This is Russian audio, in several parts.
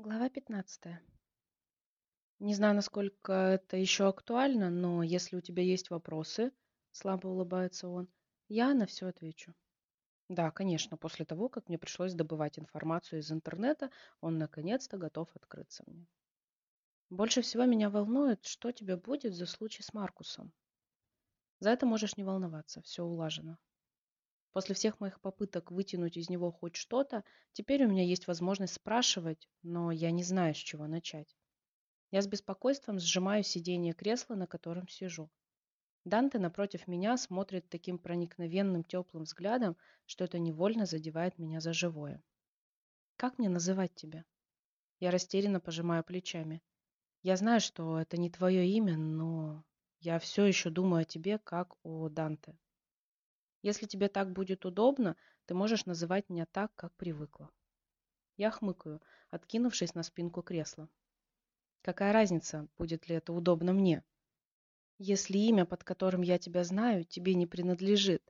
Глава 15. Не знаю, насколько это еще актуально, но если у тебя есть вопросы, слабо улыбается он, я на все отвечу. Да, конечно, после того, как мне пришлось добывать информацию из интернета, он наконец-то готов открыться мне. Больше всего меня волнует, что тебе будет за случай с Маркусом. За это можешь не волноваться, все улажено. После всех моих попыток вытянуть из него хоть что-то, теперь у меня есть возможность спрашивать, но я не знаю, с чего начать. Я с беспокойством сжимаю сиденье кресла, на котором сижу. Данте напротив меня смотрит таким проникновенным теплым взглядом, что это невольно задевает меня за живое. Как мне называть тебя? Я растерянно пожимаю плечами. Я знаю, что это не твое имя, но я все еще думаю о тебе, как о Данте. Если тебе так будет удобно, ты можешь называть меня так, как привыкла. Я хмыкаю, откинувшись на спинку кресла. Какая разница, будет ли это удобно мне? Если имя, под которым я тебя знаю, тебе не принадлежит.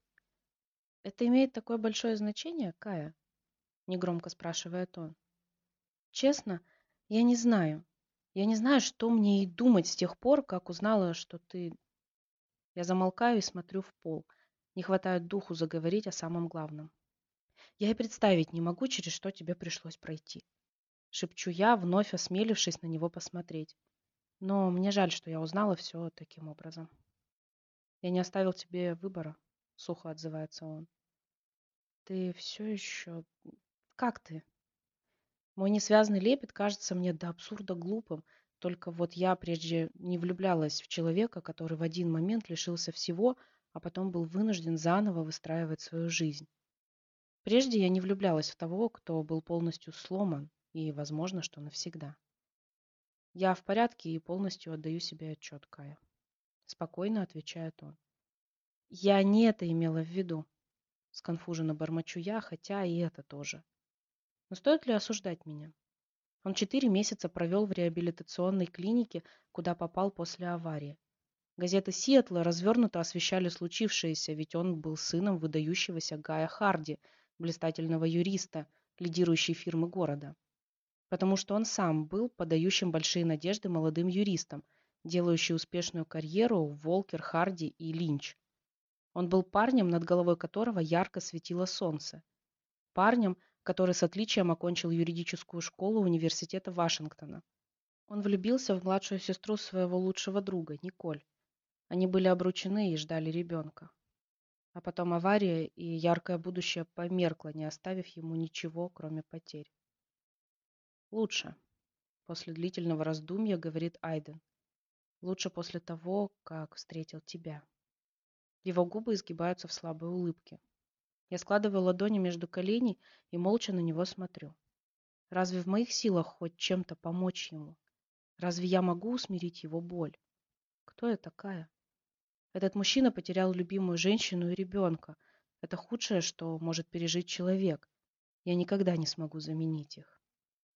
Это имеет такое большое значение, Кая? Негромко спрашивает он. Честно, я не знаю. Я не знаю, что мне и думать с тех пор, как узнала, что ты... Я замолкаю и смотрю в пол – не хватает духу заговорить о самом главном. Я и представить не могу, через что тебе пришлось пройти. Шепчу я, вновь осмелившись на него посмотреть. Но мне жаль, что я узнала все таким образом. Я не оставил тебе выбора, сухо отзывается он. Ты все еще... Как ты? Мой несвязный лепет кажется мне до абсурда глупым, только вот я прежде не влюблялась в человека, который в один момент лишился всего, а потом был вынужден заново выстраивать свою жизнь. Прежде я не влюблялась в того, кто был полностью сломан, и, возможно, что навсегда. Я в порядке и полностью отдаю себе отчет, Кая. Спокойно отвечает он. Я не это имела в виду. Сконфуженно бормочу я, хотя и это тоже. Но стоит ли осуждать меня? Он четыре месяца провел в реабилитационной клинике, куда попал после аварии. Газеты Сиэтла развернуто освещали случившееся, ведь он был сыном выдающегося Гая Харди, блистательного юриста, лидирующей фирмы города. Потому что он сам был подающим большие надежды молодым юристам, делающий успешную карьеру Волкер, Харди и Линч. Он был парнем, над головой которого ярко светило солнце. Парнем, который с отличием окончил юридическую школу университета Вашингтона. Он влюбился в младшую сестру своего лучшего друга, Николь. Они были обручены и ждали ребенка. А потом авария, и яркое будущее померкло, не оставив ему ничего, кроме потерь. Лучше, после длительного раздумья, говорит Айден. Лучше после того, как встретил тебя. Его губы изгибаются в слабой улыбке. Я складываю ладони между коленей и молча на него смотрю. Разве в моих силах хоть чем-то помочь ему? Разве я могу усмирить его боль? Кто я такая? Этот мужчина потерял любимую женщину и ребенка. Это худшее, что может пережить человек. Я никогда не смогу заменить их.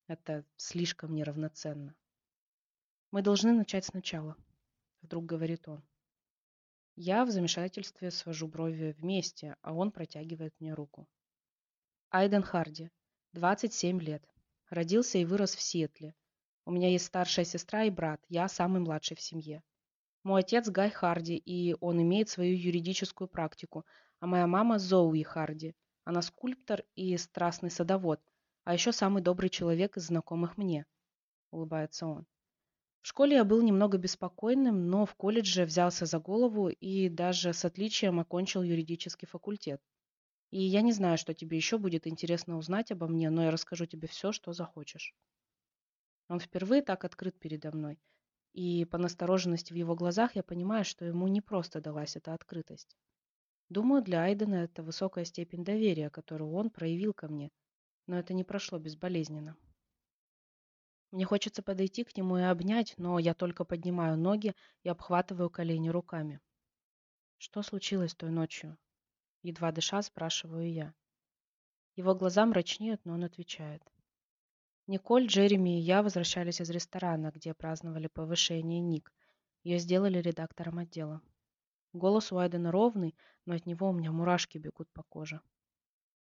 Это слишком неравноценно. Мы должны начать сначала, вдруг говорит он. Я в замешательстве свожу брови вместе, а он протягивает мне руку. Айден Харди, 27 лет. Родился и вырос в Сиэтле. У меня есть старшая сестра и брат, я самый младший в семье. Мой отец Гай Харди, и он имеет свою юридическую практику, а моя мама Зоуи Харди. Она скульптор и страстный садовод, а еще самый добрый человек из знакомых мне, улыбается он. В школе я был немного беспокойным, но в колледже взялся за голову и даже с отличием окончил юридический факультет. И я не знаю, что тебе еще будет интересно узнать обо мне, но я расскажу тебе все, что захочешь. Он впервые так открыт передо мной – и по настороженности в его глазах я понимаю, что ему не просто далась эта открытость. Думаю, для Айдена это высокая степень доверия, которую он проявил ко мне, но это не прошло безболезненно. Мне хочется подойти к нему и обнять, но я только поднимаю ноги и обхватываю колени руками. Что случилось той ночью? Едва дыша, спрашиваю я. Его глаза мрачнеют, но он отвечает. Николь, Джереми и я возвращались из ресторана, где праздновали повышение Ник. Ее сделали редактором отдела. Голос у Айдена ровный, но от него у меня мурашки бегут по коже.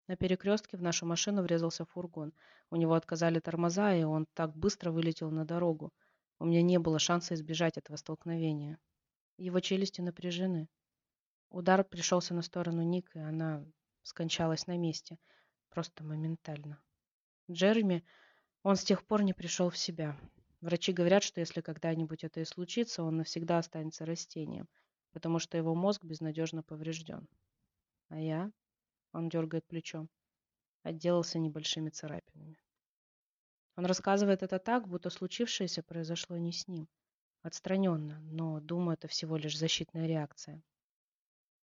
На перекрестке в нашу машину врезался фургон. У него отказали тормоза, и он так быстро вылетел на дорогу. У меня не было шанса избежать этого столкновения. Его челюсти напряжены. Удар пришелся на сторону Ник, и она скончалась на месте. Просто моментально. Джереми, он с тех пор не пришел в себя. Врачи говорят, что если когда-нибудь это и случится, он навсегда останется растением, потому что его мозг безнадежно поврежден. А я, он дергает плечом, отделался небольшими царапинами. Он рассказывает это так, будто случившееся произошло не с ним. Отстраненно, но, думаю, это всего лишь защитная реакция.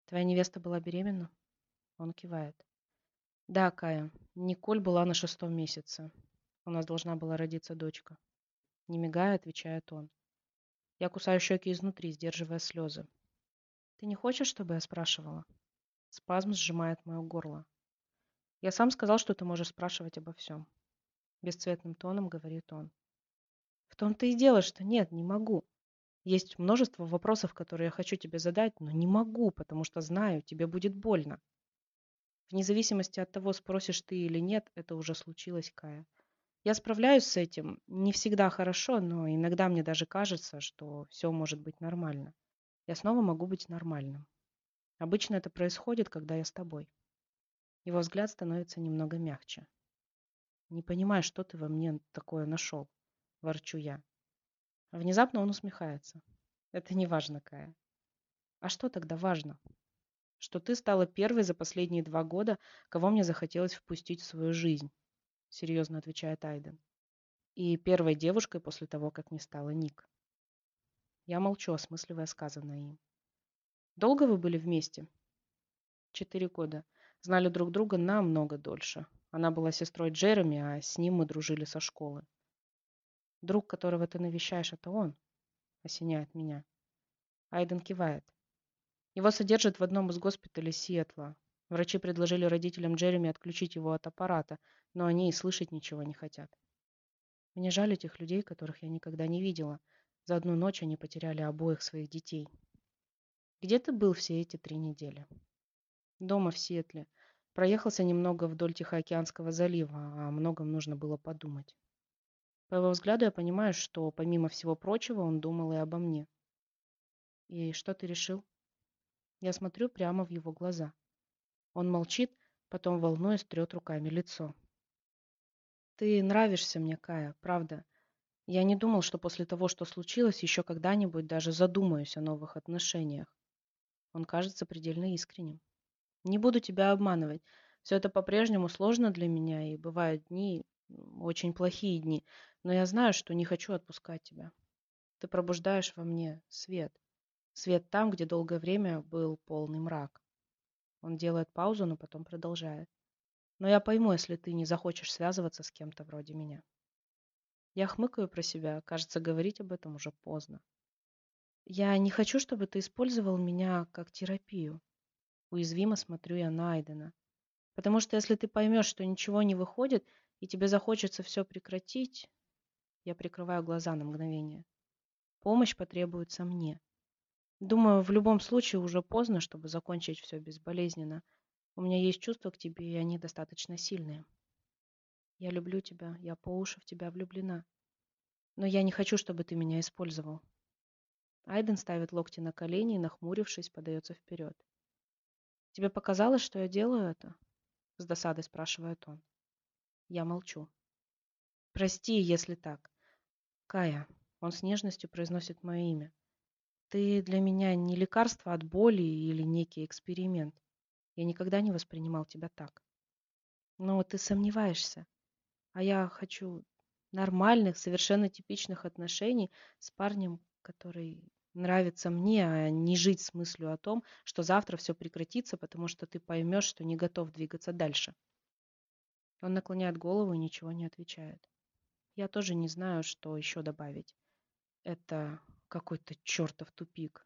Твоя невеста была беременна? Он кивает. Да, Кая, Николь была на шестом месяце. У нас должна была родиться дочка. Не мигая, отвечает он. Я кусаю щеки изнутри, сдерживая слезы. Ты не хочешь, чтобы я спрашивала? Спазм сжимает мое горло. Я сам сказал, что ты можешь спрашивать обо всем. Бесцветным тоном говорит он. В том-то и дело, что нет, не могу. Есть множество вопросов, которые я хочу тебе задать, но не могу, потому что знаю, тебе будет больно. Вне зависимости от того, спросишь ты или нет, это уже случилось, Кая. Я справляюсь с этим, не всегда хорошо, но иногда мне даже кажется, что все может быть нормально. Я снова могу быть нормальным. Обычно это происходит, когда я с тобой. Его взгляд становится немного мягче. Не понимаю, что ты во мне такое нашел, ворчу я. Внезапно он усмехается. Это не важно, Кая. А что тогда важно? что ты стала первой за последние два года, кого мне захотелось впустить в свою жизнь, серьезно отвечает Айден. И первой девушкой после того, как не стала Ник. Я молчу, осмысливая сказанное им. Долго вы были вместе? Четыре года. Знали друг друга намного дольше. Она была сестрой Джереми, а с ним мы дружили со школы. Друг, которого ты навещаешь, это он, осеняет меня. Айден кивает. Его содержат в одном из госпиталей Сиэтла. Врачи предложили родителям Джереми отключить его от аппарата, но они и слышать ничего не хотят. Мне жаль этих людей, которых я никогда не видела. За одну ночь они потеряли обоих своих детей. Где ты был все эти три недели? Дома в Сиэтле. Проехался немного вдоль Тихоокеанского залива, а о многом нужно было подумать. По его взгляду я понимаю, что, помимо всего прочего, он думал и обо мне. И что ты решил? Я смотрю прямо в его глаза. Он молчит, потом волнуясь трет руками лицо. Ты нравишься мне, Кая, правда. Я не думал, что после того, что случилось, еще когда-нибудь даже задумаюсь о новых отношениях. Он кажется предельно искренним. Не буду тебя обманывать. Все это по-прежнему сложно для меня, и бывают дни, очень плохие дни, но я знаю, что не хочу отпускать тебя. Ты пробуждаешь во мне свет. Свет там, где долгое время был полный мрак. Он делает паузу, но потом продолжает. Но я пойму, если ты не захочешь связываться с кем-то вроде меня. Я хмыкаю про себя, кажется, говорить об этом уже поздно. Я не хочу, чтобы ты использовал меня как терапию. Уязвимо смотрю я на Айдена. Потому что если ты поймешь, что ничего не выходит, и тебе захочется все прекратить... Я прикрываю глаза на мгновение. Помощь потребуется мне. Думаю, в любом случае уже поздно, чтобы закончить все безболезненно. У меня есть чувства к тебе, и они достаточно сильные. Я люблю тебя, я по уши в тебя влюблена. Но я не хочу, чтобы ты меня использовал. Айден ставит локти на колени и, нахмурившись, подается вперед. Тебе показалось, что я делаю это? С досадой спрашивает он. Я молчу. Прости, если так. Кая, он с нежностью произносит мое имя. Ты для меня не лекарство от боли или некий эксперимент. Я никогда не воспринимал тебя так. Но ты сомневаешься. А я хочу нормальных, совершенно типичных отношений с парнем, который нравится мне, а не жить с мыслью о том, что завтра все прекратится, потому что ты поймешь, что не готов двигаться дальше. Он наклоняет голову и ничего не отвечает. Я тоже не знаю, что еще добавить. Это какой-то чертов тупик.